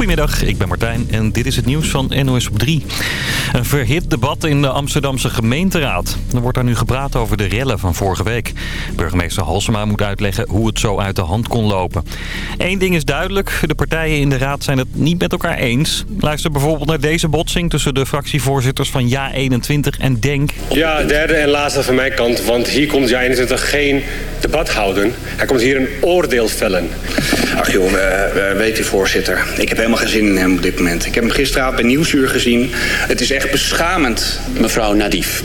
Goedemiddag, ik ben Martijn en dit is het nieuws van NOS op 3. Een verhit debat in de Amsterdamse gemeenteraad. Er wordt daar nu gepraat over de rellen van vorige week. Burgemeester Halsema moet uitleggen hoe het zo uit de hand kon lopen. Eén ding is duidelijk, de partijen in de raad zijn het niet met elkaar eens. Luister bijvoorbeeld naar deze botsing tussen de fractievoorzitters van Ja21 en DENK. Ja, derde en laatste van mijn kant, want hier komt Ja21 geen debat houden. Hij komt hier een oordeel vellen. Ach joh, weet u voorzitter, ik heb helemaal geen zin in hem op dit moment. Ik heb hem gisteravond bij Nieuwsuur gezien. Het is echt beschamend, mevrouw Nadief.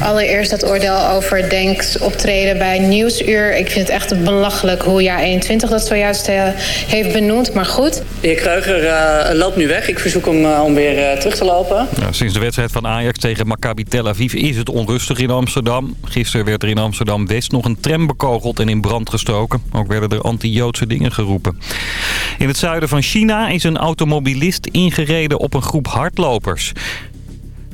Allereerst dat oordeel over Denks optreden bij Nieuwsuur. Ik vind het echt belachelijk hoe Ja21 dat zojuist uh, heeft benoemd. Maar goed. De heer Kreuger uh, loopt nu weg. Ik verzoek hem uh, om weer terug te lopen. Ja, sinds de wedstrijd van Ajax tegen Maccabi Tel Aviv is het onrustig in Amsterdam. Gisteren werd er in Amsterdam-West nog een tram bekogeld en in brand gestoken. Ook werden er anti-Joodse dingen geroepen. In het zuiden van China is een automobilist ingereden op een groep hardlopers.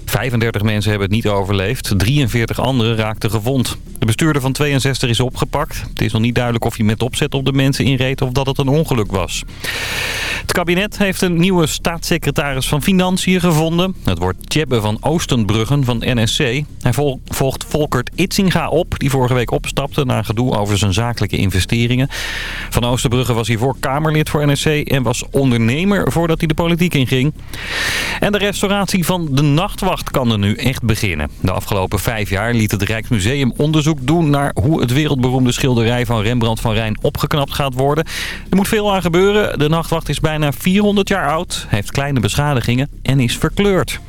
35 mensen hebben het niet overleefd. 43 anderen raakten gewond. De bestuurder van 62 is opgepakt. Het is nog niet duidelijk of hij met opzet op de mensen inreed of dat het een ongeluk was. Het kabinet heeft een nieuwe staatssecretaris van Financiën gevonden. Het wordt Tjebbe van Oostenbruggen van NSC. Hij volgt Volkert Itzinga op, die vorige week opstapte na gedoe over zijn zakelijke investeringen. Van Oostenbruggen was hiervoor Kamerlid voor NSC en was ondernemer voordat hij de politiek inging. En de restauratie van de Nachtwacht kan er nu echt beginnen. De afgelopen vijf jaar liet het Rijksmuseum onderzoek doen naar hoe het wereldberoemde schilderij van Rembrandt van Rijn opgeknapt gaat worden. Er moet veel aan gebeuren. De Nachtwacht is bijna 400 jaar oud, heeft kleine beschadigingen en is verkleurd.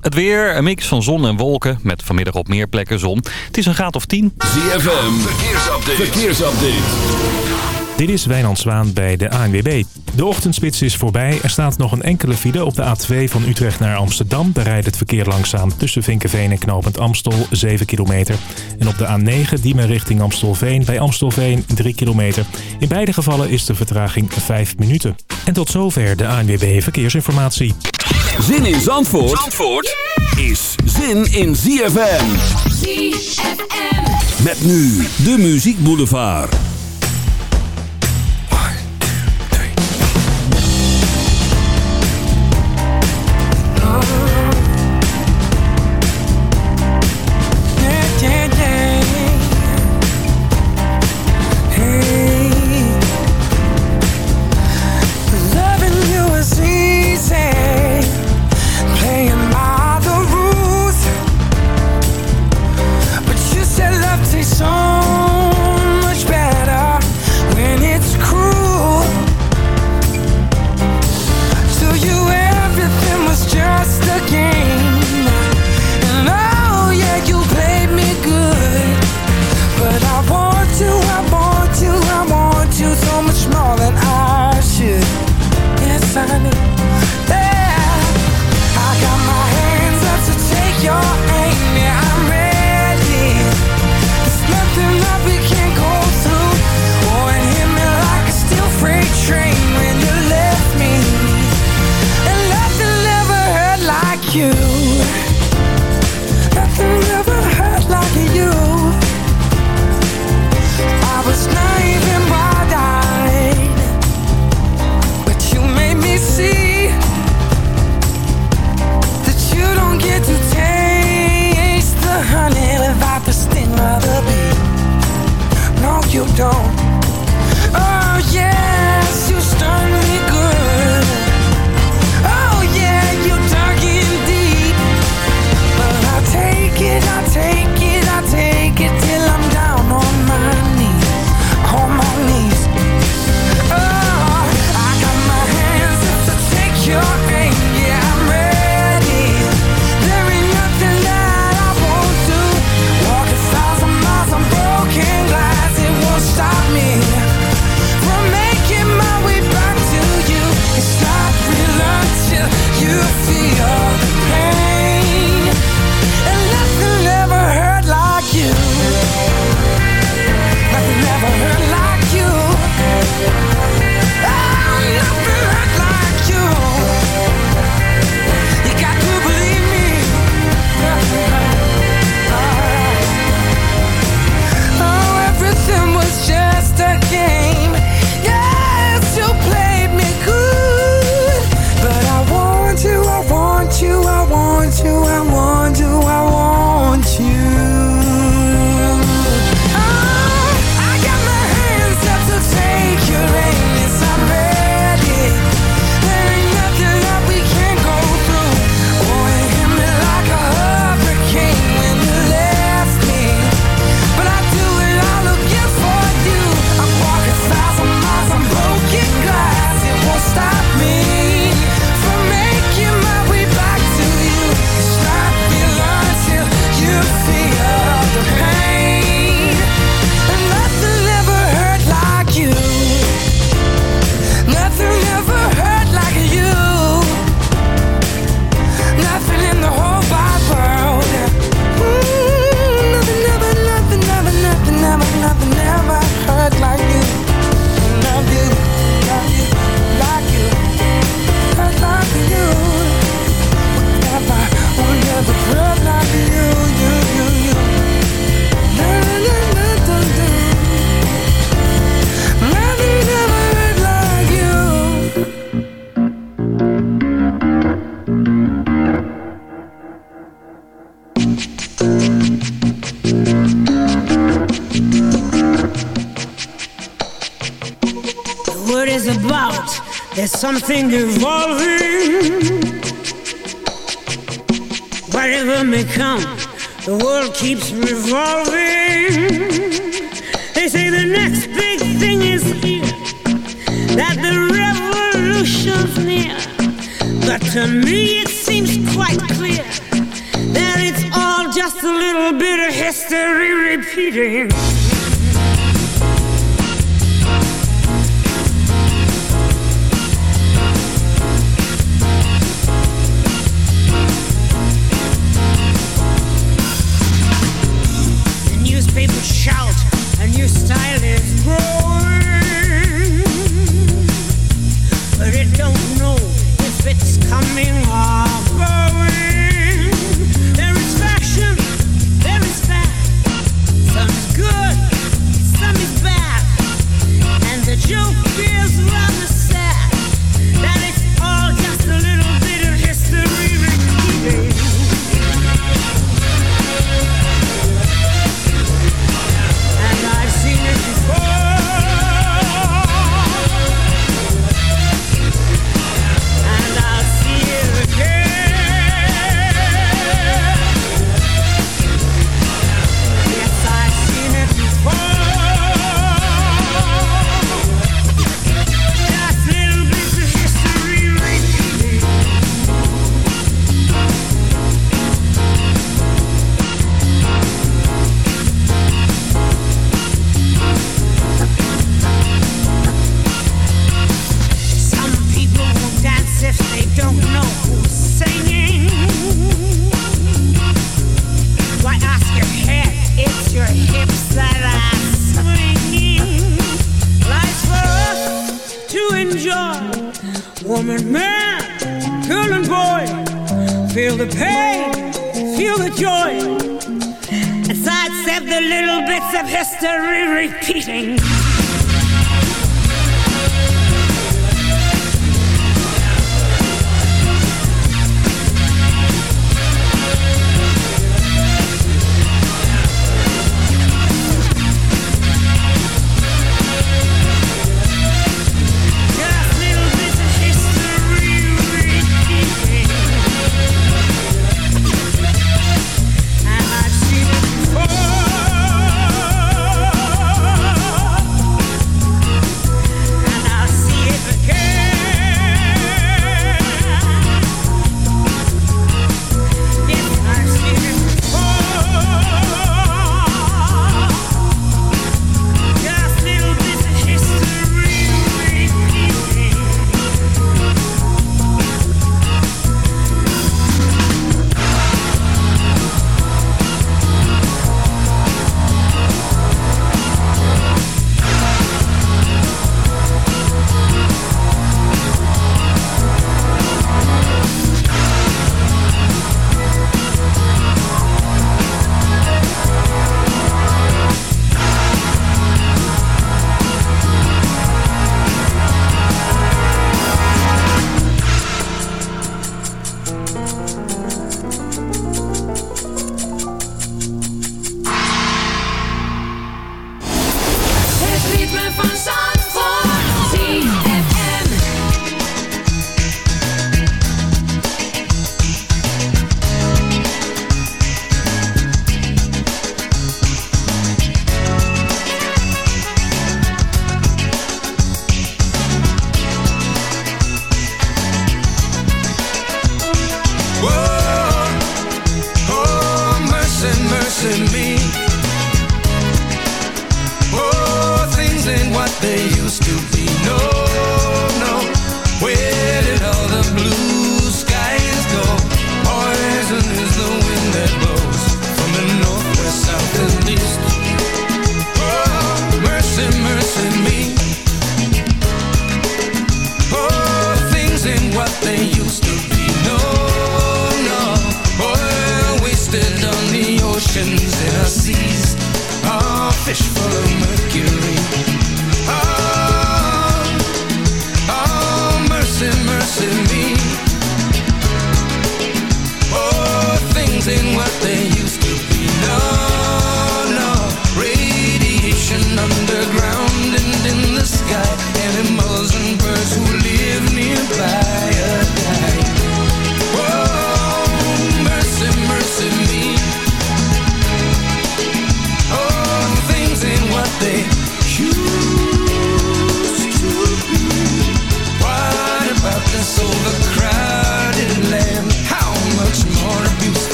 Het weer, een mix van zon en wolken, met vanmiddag op meer plekken zon. Het is een graad of 10. ZFM, verkeersupdate. verkeersupdate. Dit is Wijnand Zwaan bij de ANWB. De ochtendspits is voorbij. Er staat nog een enkele file op de A2 van Utrecht naar Amsterdam. Daar rijdt het verkeer langzaam tussen Vinkenveen en Knopend Amstel 7 kilometer. En op de A9 Diemen richting Amstelveen bij Amstelveen 3 kilometer. In beide gevallen is de vertraging 5 minuten. En tot zover de ANWB Verkeersinformatie. Zin in Zandvoort, Zandvoort is zin in ZFM. ZFM. Met nu de Muziek Boulevard.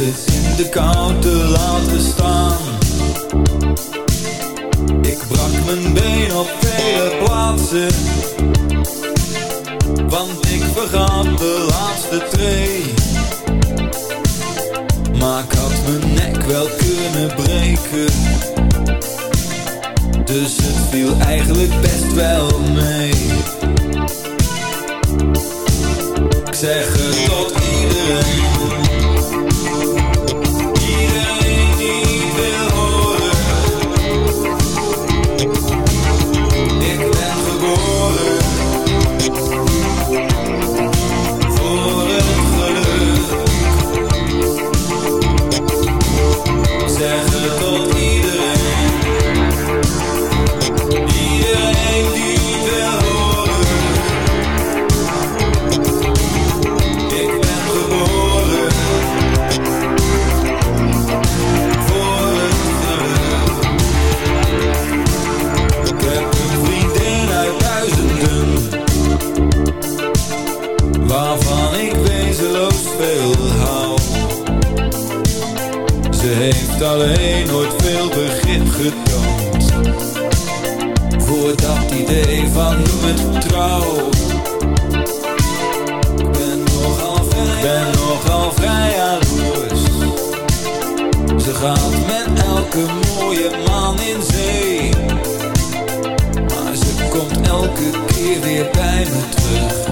In de kou te laten staan. Ik brak mijn been op vele plaatsen. Want ik vergat de laatste tree. Maar ik had mijn nek wel kunnen breken. Dus het viel eigenlijk best wel mee. Ik zeg het tot Maar ze komt elke keer weer bij me terug.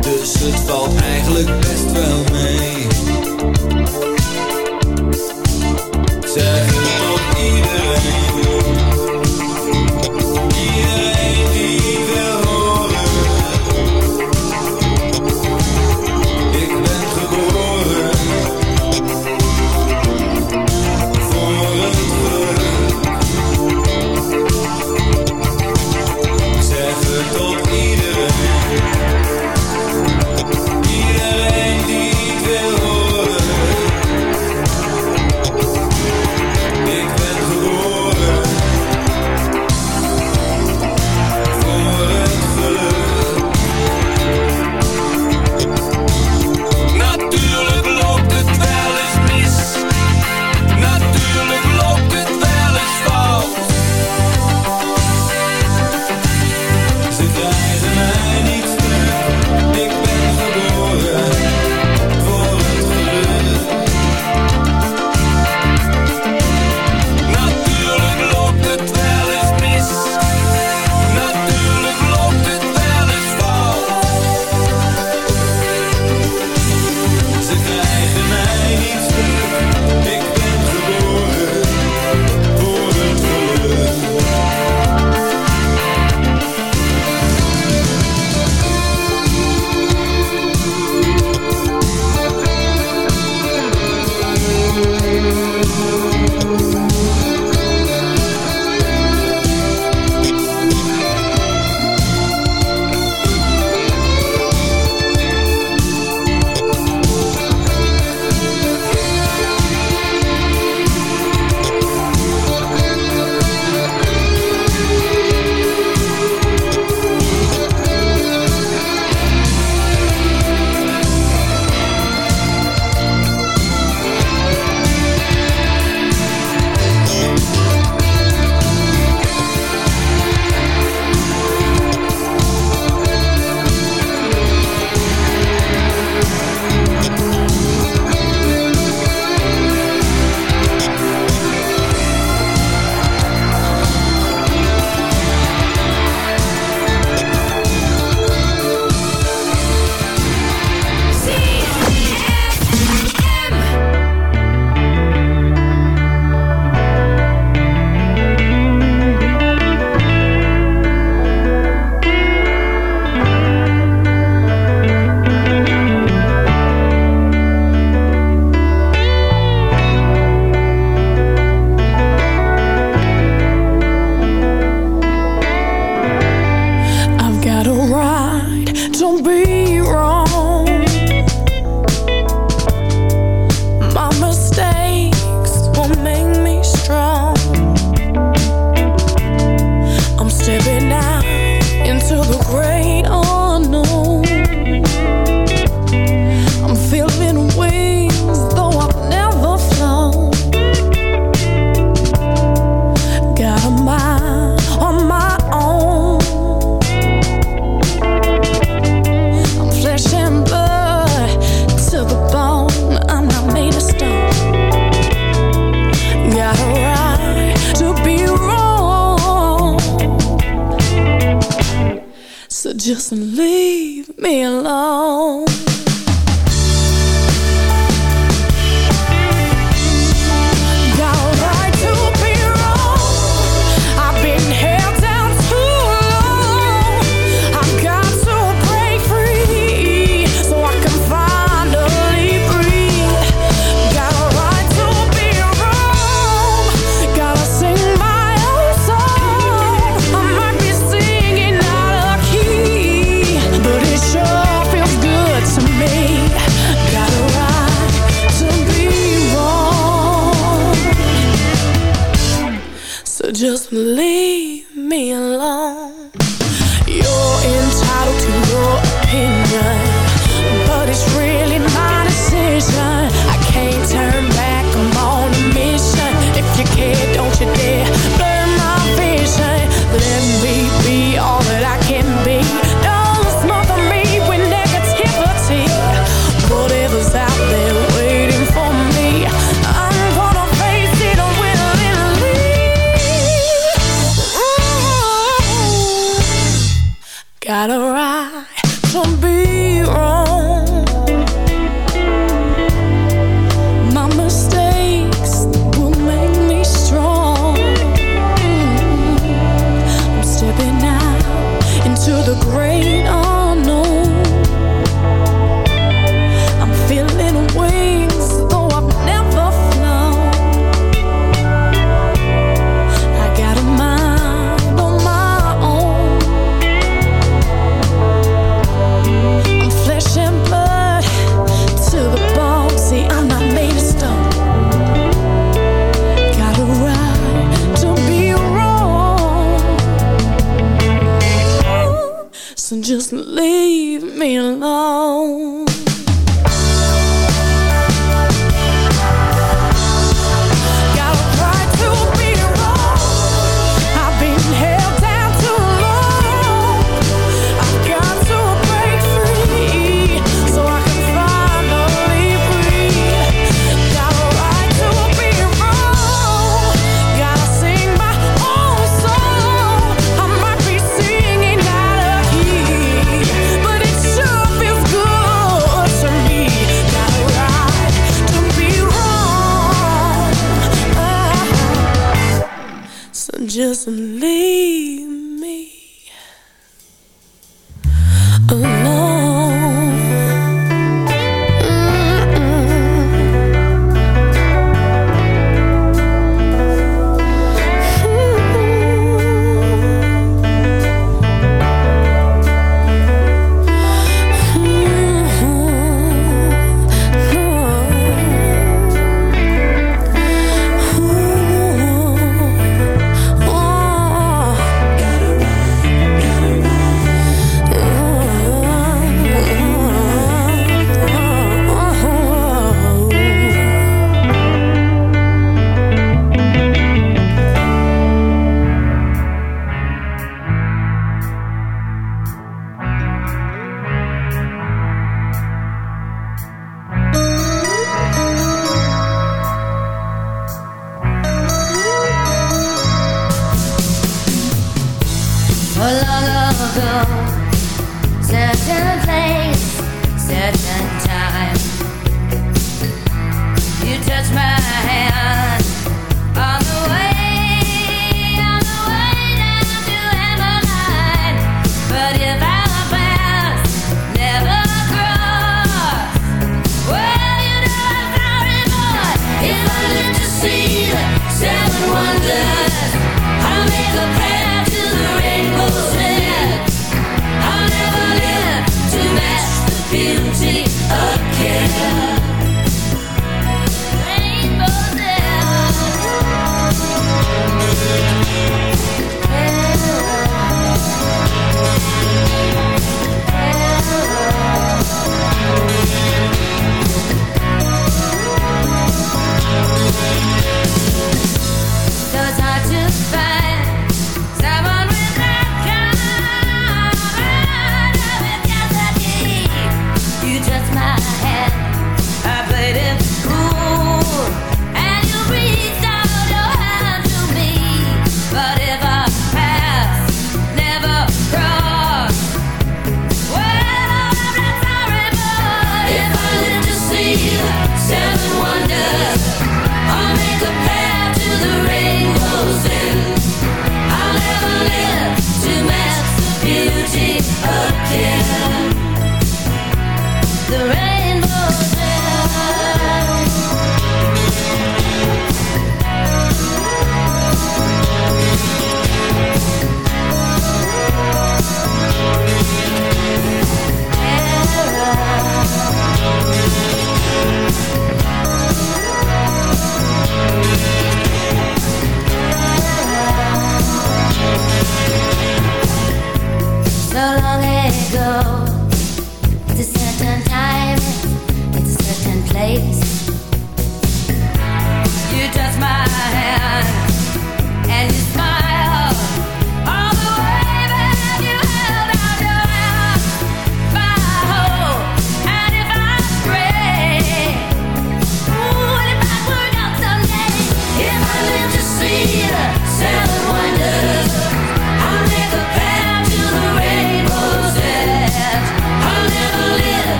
Dus het valt eigenlijk best wel mee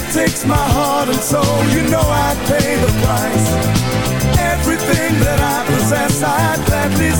It takes my heart and soul, you know I'd pay the price. Everything that I possess, I'd gladly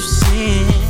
sin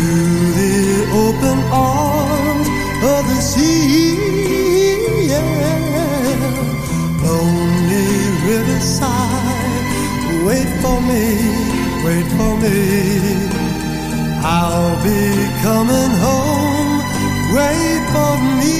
the open arms of the sea. Yeah. Lonely riverside, wait for me, wait for me. I'll be coming home, wait for me.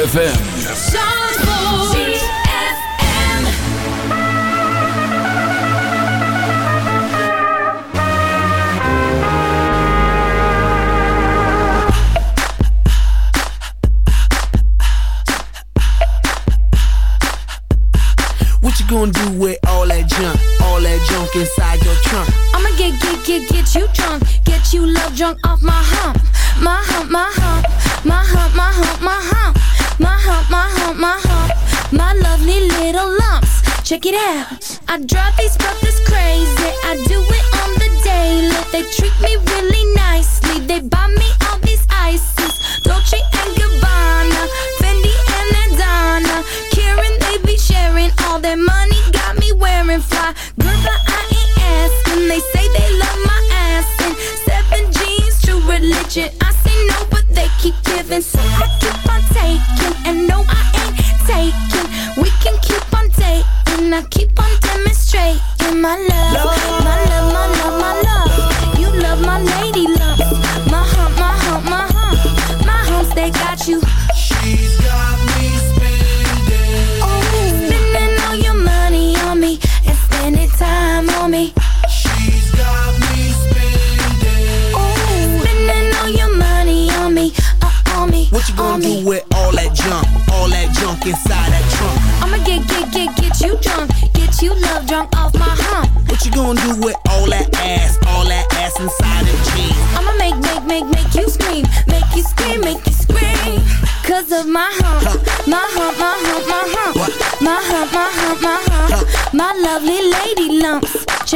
ZFM. Check it out. I drive these brothers crazy. I do it on the daily. They treat me really nicely.